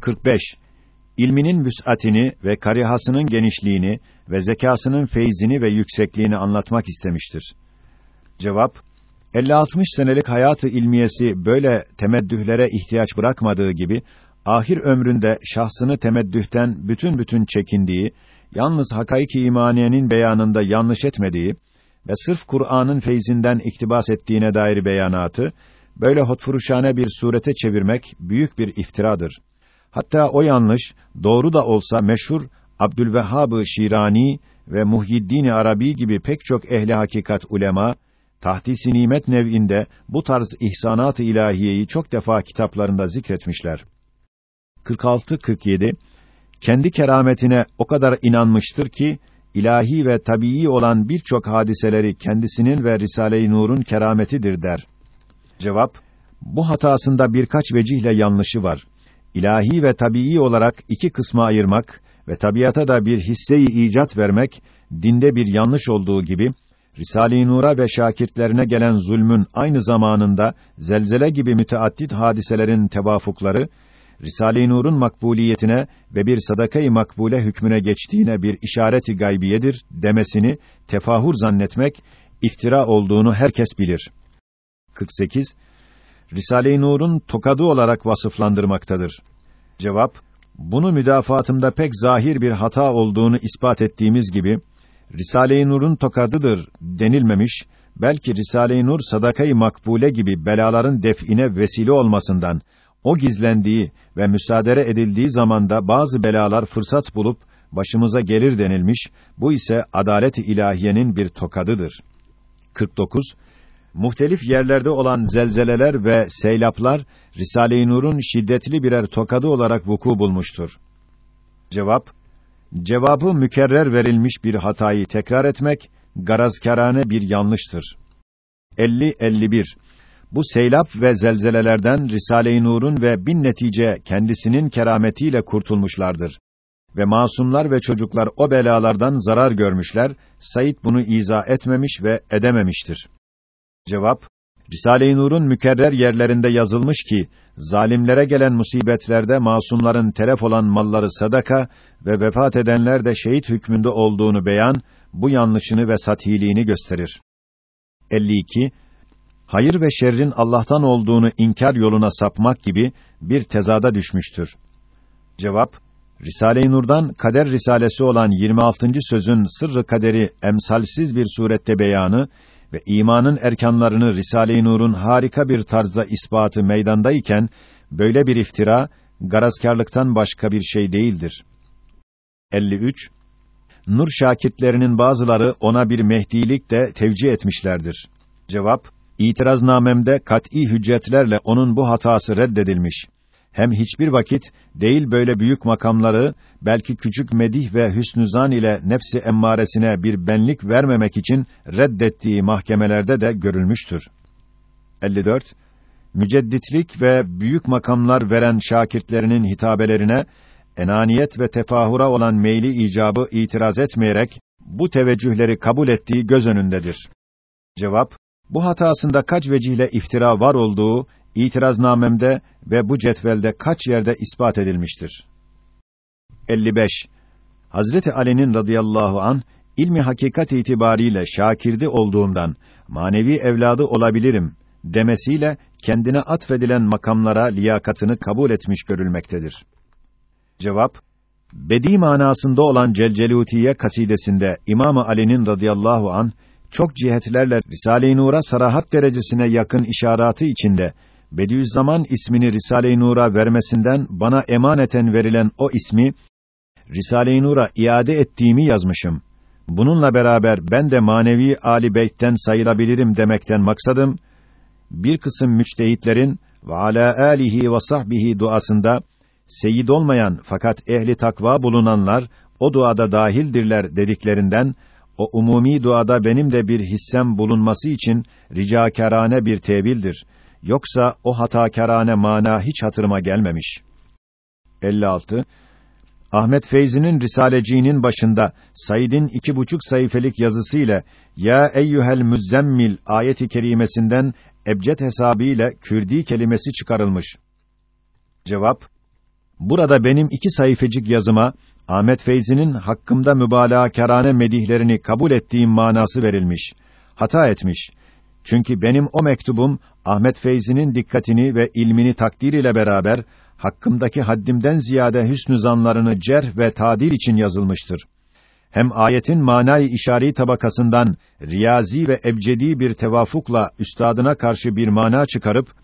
45. İlminin vüs'atini ve karihasının genişliğini ve zekasının feyzini ve yüksekliğini anlatmak istemiştir. Cevap 50-60 senelik hayatı ilmiyesi böyle temeddühlere ihtiyaç bırakmadığı gibi ahir ömründe şahsını temeddühten bütün bütün çekindiği, yalnız hakaiki imaniyenin beyanında yanlış etmediği ve sırf Kur'an'ın feyzinden iktibas ettiğine dair beyanatı böyle hotfuruşane bir surete çevirmek büyük bir iftiradır. Hatta o yanlış doğru da olsa meşhur Abdülvehhab-ı Şirani ve Muhyiddin Arabi gibi pek çok ehli hakikat ulema tahdis nimet nev'inde bu tarz ihsanat-ı ilahiyeyi çok defa kitaplarında zikretmişler. 46 47 kendi kerametine o kadar inanmıştır ki ilahi ve tabii olan birçok hadiseleri kendisinin ve Risale-i Nur'un kerametidir der. Cevap bu hatasında birkaç vecihle yanlışı var. İlahi ve tabii olarak iki kısma ayırmak ve tabiata da bir hisse-i icat vermek dinde bir yanlış olduğu gibi Risale-i Nur'a ve şakirtlerine gelen zulmün aynı zamanında zelzele gibi müteaddit hadiselerin tevafukları Risale-i Nur'un makbuliyetine ve bir sadaka-i makbule hükmüne geçtiğine bir işareti gaybiyedir demesini tefahur zannetmek iftira olduğunu herkes bilir. 48 Risale-i Nur'un tokadı olarak vasıflandırmaktadır. Cevap bunu müdafaatımda pek zahir bir hata olduğunu ispat ettiğimiz gibi Risale-i Nur'un tokadıdır denilmemiş, belki Risale-i Nur sadakayı makbule gibi belaların define vesile olmasından o gizlendiği ve müsaade edildiği zamanda bazı belalar fırsat bulup başımıza gelir denilmiş. Bu ise adalet-i ilahiyenin bir tokadıdır. 49 Muhtelif yerlerde olan zelzeleler ve seylaplar Risale-i Nur'un şiddetli birer tokadı olarak vuku bulmuştur. Cevap Cevabı mükerrer verilmiş bir hatayı tekrar etmek garazkârane bir yanlıştır. 50 51 Bu seylap ve zelzelelerden Risale-i Nur'un ve bin netice kendisinin kerametiyle kurtulmuşlardır. Ve masumlar ve çocuklar o belalardan zarar görmüşler. Said bunu izah etmemiş ve edememiştir. Cevap Risale-i Nur'un mükerrer yerlerinde yazılmış ki zalimlere gelen musibetlerde masumların telef olan malları sadaka ve vefat edenler de şehit hükmünde olduğunu beyan bu yanlışını ve satiliğini gösterir. 52 Hayır ve şerrin Allah'tan olduğunu inkar yoluna sapmak gibi bir tezada düşmüştür. Cevap Risale-i Nur'dan kader risalesi olan 26. sözün sırrı kaderi emsalsiz bir surette beyanı ve imanın erkanlarını Risale-i Nur'un harika bir tarzda ispatı meydandayken böyle bir iftira garazkârlıktan başka bir şey değildir. 53 Nur şakirtlerinin bazıları ona bir mehdilik de tevcih etmişlerdir. Cevap İtiraznamemde kat'î hüccetlerle onun bu hatası reddedilmiş. Hem hiçbir vakit değil böyle büyük makamları belki küçük medih ve hüsnü zan ile nefsi emmaresine bir benlik vermemek için reddettiği mahkemelerde de görülmüştür. 54 Mücedditlik ve büyük makamlar veren şakirtlerinin hitabelerine enaniyet ve tefahura olan meyli icabı itiraz etmeyerek bu teveccühleri kabul ettiği göz önündedir. Cevap bu hatasında kaç vecihle iftira var olduğu itiraznamemde ve bu cetvelde kaç yerde ispat edilmiştir. 55. Hazreti Ali'nin radıyallahu an ilmi hakikat itibariyle şakirdi olduğundan manevi evladı olabilirim demesiyle kendine atfedilen makamlara liyakatını kabul etmiş görülmektedir. Cevap Bedi manasında olan Celcelutiye kasidesinde İmam Ali'nin radıyallahu an çok cihetlerle Risale-i Nur'a sarahat derecesine yakın işaratı içinde Bediüzzaman ismini Risale-i Nur'a vermesinden bana emaneten verilen o ismi Risale-i Nur'a iade ettiğimi yazmışım. Bununla beraber ben de manevi Ali Beyt'ten sayılabilirim demekten maksadım bir kısım müçtehitlerin ve ala alihi ve sahbihi duasında seyid olmayan fakat ehli takva bulunanlar o duada dahildirler dediklerinden o umumi duada benim de bir hissem bulunması için ricakârane bir tevildir. Yoksa o hatakârane mana hiç hatırıma gelmemiş. 56 Ahmet Feyzi'nin Risaleciğinin başında Said'in iki buçuk sayfelik yazısı ile Ya eyyuhel müzzemmil ayeti kerimesinden ebced hesabı ile Kürdi kelimesi çıkarılmış. Cevap Burada benim iki sayfacık yazıma Ahmet Feyzi'nin hakkımda mübalağa kerane medihlerini kabul ettiğim manası verilmiş. Hata etmiş. Çünkü benim o mektubum Ahmet Feyzi'nin dikkatini ve ilmini takdir ile beraber hakkımdaki haddimden ziyade hüsnü zanlarını cerh ve tadil için yazılmıştır. Hem ayetin manayı işari tabakasından riyazi ve ebcedi bir tevafukla üstadına karşı bir mana çıkarıp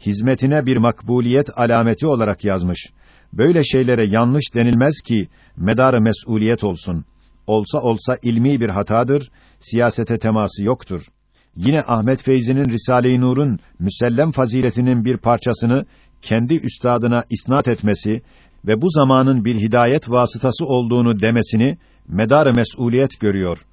hizmetine bir makbuliyet alameti olarak yazmış. Böyle şeylere yanlış denilmez ki medarı mesuliyet olsun. Olsa olsa ilmi bir hatadır, siyasete teması yoktur. Yine Ahmet Feyzi'nin Risale-i Nur'un müsellem faziletinin bir parçasını kendi üstadına isnat etmesi ve bu zamanın bir hidayet vasıtası olduğunu demesini medar mesuliyet görüyor.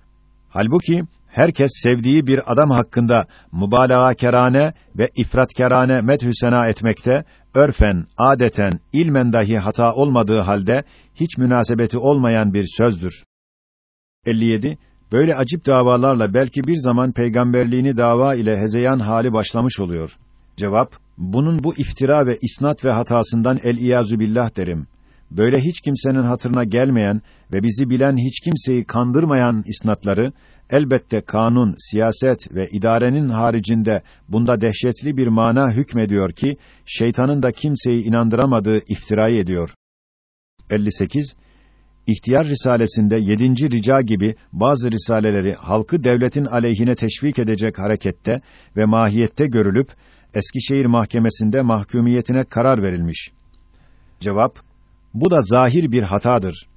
Halbuki herkes sevdiği bir adam hakkında mübalağa kerane ve ifratkerane methü sena etmekte örfen, adeten, ilmen dahi hata olmadığı halde hiç münasebeti olmayan bir sözdür. 57 Böyle acip davalarla belki bir zaman peygamberliğini dava ile hezeyan hali başlamış oluyor. Cevap: Bunun bu iftira ve isnat ve hatasından el iyazu billah derim. Böyle hiç kimsenin hatırına gelmeyen ve bizi bilen hiç kimseyi kandırmayan isnatları elbette kanun, siyaset ve idarenin haricinde bunda dehşetli bir mana hükmediyor ki şeytanın da kimseyi inandıramadığı iftirayı ediyor. 58 İhtiyar Risalesinde yedinci rica gibi bazı risaleleri halkı devletin aleyhine teşvik edecek harekette ve mahiyette görülüp Eskişehir Mahkemesi'nde mahkumiyetine karar verilmiş. Cevap: Bu da zahir bir hatadır.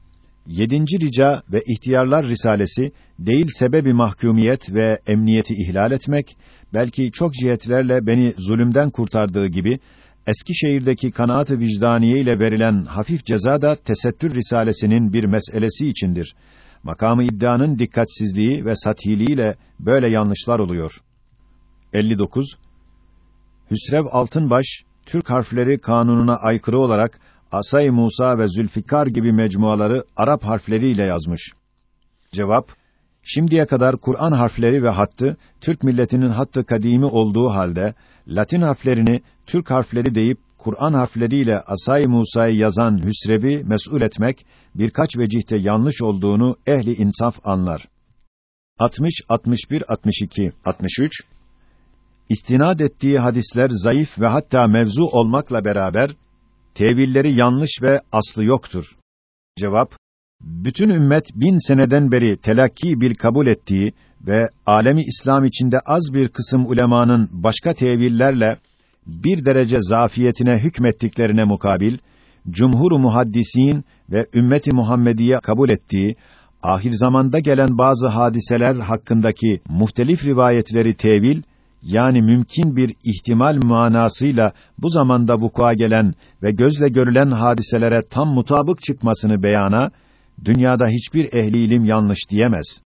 Yedinci rica ve ihtiyarlar risalesi değil sebebi mahkumiyet ve emniyeti ihlal etmek, belki çok cihetlerle beni zulümden kurtardığı gibi Eskişehir'deki kanaat-ı vicdaniye ile verilen hafif ceza da tesettür risalesinin bir meselesi içindir. Makamı iddianın dikkatsizliği ve satiliğiyle böyle yanlışlar oluyor. 59 Hüsrev Altınbaş Türk harfleri kanununa aykırı olarak Asay Musa ve Zülfikar gibi mecmuaları Arap harfleriyle yazmış. Cevap: Şimdiye kadar Kur'an harfleri ve hattı Türk milletinin hattı kadimi olduğu halde Latin harflerini Türk harfleri deyip Kur'an harfleriyle Asay Musa'yı yazan Hüsrev'i mesul etmek birkaç vecihte yanlış olduğunu ehli insaf anlar. 60 61 62 63 İstinad ettiği hadisler zayıf ve hatta mevzu olmakla beraber tevilleri yanlış ve aslı yoktur. Cevap bütün ümmet bin seneden beri telakki bir kabul ettiği ve alemi İslam içinde az bir kısım ulemanın başka tevillerle bir derece zafiyetine hükmettiklerine mukabil cumhur muhaddisin ve ümmeti Muhammediye kabul ettiği ahir zamanda gelen bazı hadiseler hakkındaki muhtelif rivayetleri tevil yani mümkün bir ihtimal manasıyla bu zamanda vukua gelen ve gözle görülen hadiselere tam mutabık çıkmasını beyana dünyada hiçbir ehli ilim yanlış diyemez.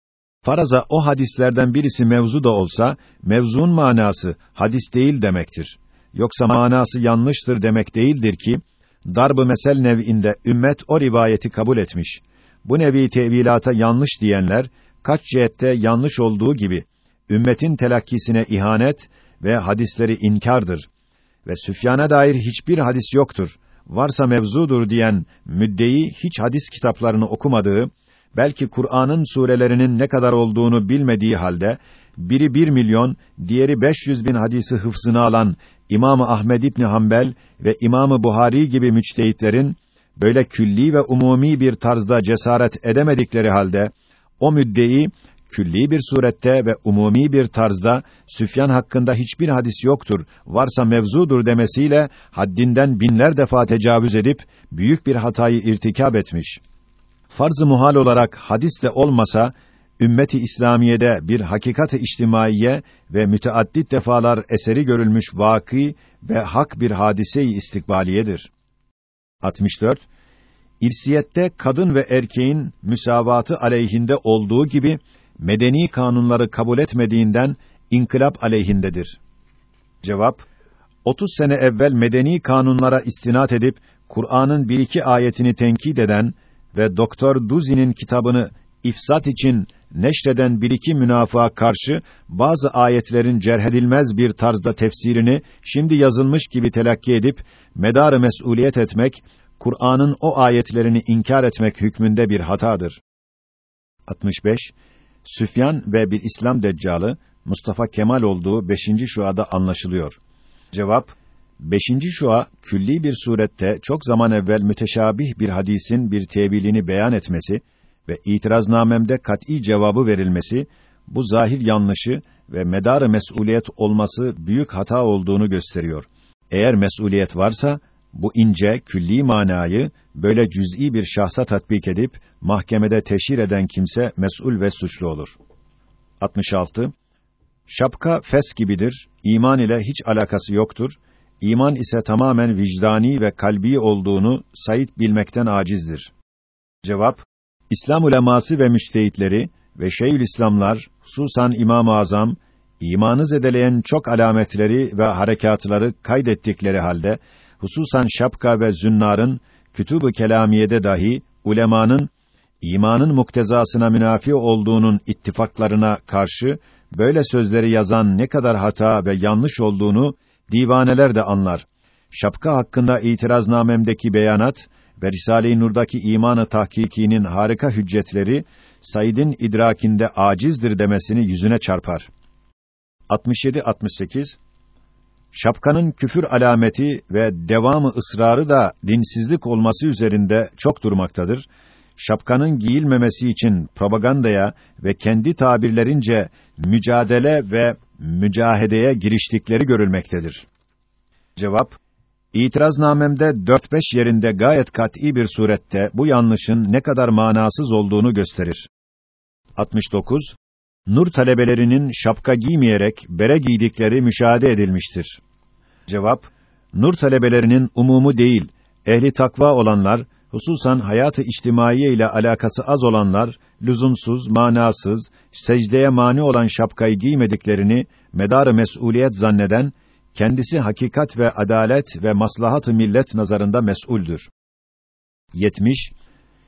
Faraza o hadislerden birisi mevzu da olsa mevzun manası hadis değil demektir. Yoksa manası yanlıştır demek değildir ki darb-ı mesel nev'inde ümmet o rivayeti kabul etmiş. Bu nevi tevilata yanlış diyenler kaç cihette yanlış olduğu gibi ümmetin telakkisine ihanet ve hadisleri inkardır ve Süfyan'a dair hiçbir hadis yoktur. Varsa mevzudur diyen müddeyi hiç hadis kitaplarını okumadığı, belki Kur'an'ın surelerinin ne kadar olduğunu bilmediği halde, biri bir milyon, diğeri beş yüz bin hadisi hıfzına alan İmam Ahmed İbni Hanbel ve İmam Buhari gibi müçtehitlerin, böyle külli ve umumi bir tarzda cesaret edemedikleri halde, o müddeyi külli bir surette ve umumi bir tarzda Süfyan hakkında hiçbir hadis yoktur, varsa mevzudur demesiyle haddinden binler defa tecavüz edip büyük bir hatayı irtikab etmiş. Farz-ı muhal olarak hadis de olmasa ümmeti İslamiye'de bir hakikat-ı içtimaiye ve müteaddit defalar eseri görülmüş vaki ve hak bir hadise-i istikbaliyedir. 64 İrsiyette kadın ve erkeğin müsavatı aleyhinde olduğu gibi medeni kanunları kabul etmediğinden inkılap aleyhindedir. Cevap 30 sene evvel medeni kanunlara istinat edip Kur'an'ın bir iki ayetini tenkit eden ve Doktor Duzi'nin kitabını ifsat için neşreden bir iki münafığa karşı bazı ayetlerin cerhedilmez bir tarzda tefsirini şimdi yazılmış gibi telakki edip medarı mesuliyet etmek Kur'an'ın o ayetlerini inkar etmek hükmünde bir hatadır. 65. Süfyan ve bir İslam deccalı Mustafa Kemal olduğu 5. şuada anlaşılıyor. Cevap: 5. şua külli bir surette çok zaman evvel müteşabih bir hadisin bir tevilini beyan etmesi ve itiraznamemde kat'î cevabı verilmesi bu zahir yanlışı ve medarı mesuliyet olması büyük hata olduğunu gösteriyor. Eğer mesuliyet varsa bu ince, külli manayı böyle cüz'i bir şahsa tatbik edip mahkemede teşhir eden kimse mesul ve suçlu olur. 66. Şapka fes gibidir, iman ile hiç alakası yoktur. İman ise tamamen vicdani ve kalbi olduğunu Said bilmekten acizdir. Cevap: İslam uleması ve müştehitleri ve Şeyhülislamlar, hususan İmam-ı Azam, imanı zedeleyen çok alametleri ve harekatları kaydettikleri halde, hususan şapka ve zünnarın, kütüb-ü kelamiyede dahi, ulemanın, imanın muktezasına münafi olduğunun ittifaklarına karşı, böyle sözleri yazan ne kadar hata ve yanlış olduğunu, divaneler de anlar. Şapka hakkında itiraznamemdeki beyanat ve Risale-i Nur'daki imanı tahkikinin harika hüccetleri, Said'in idrakinde acizdir demesini yüzüne çarpar. 67-68 Şapkanın küfür alameti ve devamı ısrarı da dinsizlik olması üzerinde çok durmaktadır. Şapkanın giyilmemesi için propagandaya ve kendi tabirlerince mücadele ve mücahedeye giriştikleri görülmektedir. Cevap İtiraznamemde 4-5 yerinde gayet kat'î bir surette bu yanlışın ne kadar manasız olduğunu gösterir. 69 nur talebelerinin şapka giymeyerek bere giydikleri müşahede edilmiştir. Cevap: Nur talebelerinin umumu değil, ehli takva olanlar, hususan hayatı içtimaiye ile alakası az olanlar, lüzumsuz, manasız, secdeye mani olan şapkayı giymediklerini medarı mesuliyet zanneden, kendisi hakikat ve adalet ve maslahat-ı millet nazarında mesuldür. 70.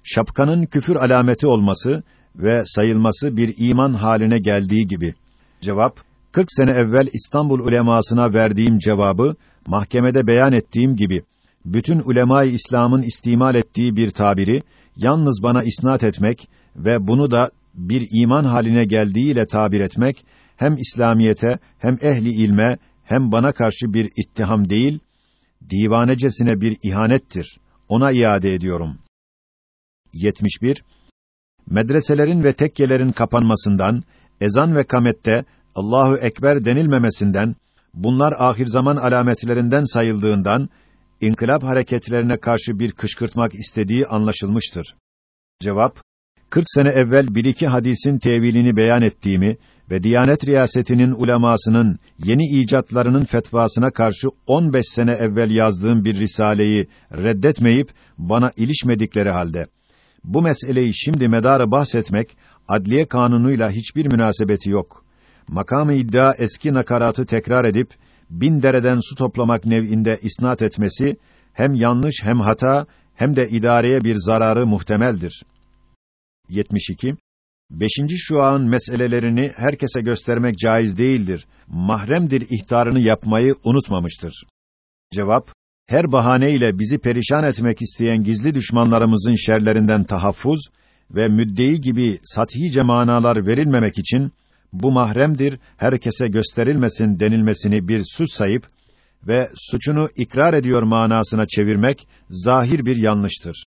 Şapkanın küfür alameti olması ve sayılması bir iman haline geldiği gibi. Cevap 40 sene evvel İstanbul ulemasına verdiğim cevabı mahkemede beyan ettiğim gibi bütün ulemayı İslam'ın istimal ettiği bir tabiri yalnız bana isnat etmek ve bunu da bir iman haline geldiğiyle tabir etmek hem İslamiyete hem ehli ilme hem bana karşı bir ittiham değil divanecesine bir ihanettir. Ona iade ediyorum. 71 medreselerin ve tekkelerin kapanmasından, ezan ve kamette Allahu ekber denilmemesinden, bunlar ahir zaman alametlerinden sayıldığından inkılap hareketlerine karşı bir kışkırtmak istediği anlaşılmıştır. Cevap: 40 sene evvel bir iki hadisin tevilini beyan ettiğimi ve Diyanet Riyasetinin ulemasının yeni icatlarının fetvasına karşı 15 sene evvel yazdığım bir risaleyi reddetmeyip bana ilişmedikleri halde bu meseleyi şimdi medarı bahsetmek adliye kanunuyla hiçbir münasebeti yok. Makamı iddia eski nakaratı tekrar edip bin dereden su toplamak nev'inde isnat etmesi hem yanlış hem hata hem de idareye bir zararı muhtemeldir. 72 Beşinci şua'nın meselelerini herkese göstermek caiz değildir. Mahremdir ihtarını yapmayı unutmamıştır. Cevap her bahaneyle bizi perişan etmek isteyen gizli düşmanlarımızın şerlerinden tahaffuz ve müddei gibi sathice manalar verilmemek için bu mahremdir, herkese gösterilmesin denilmesini bir suç sayıp ve suçunu ikrar ediyor manasına çevirmek zahir bir yanlıştır.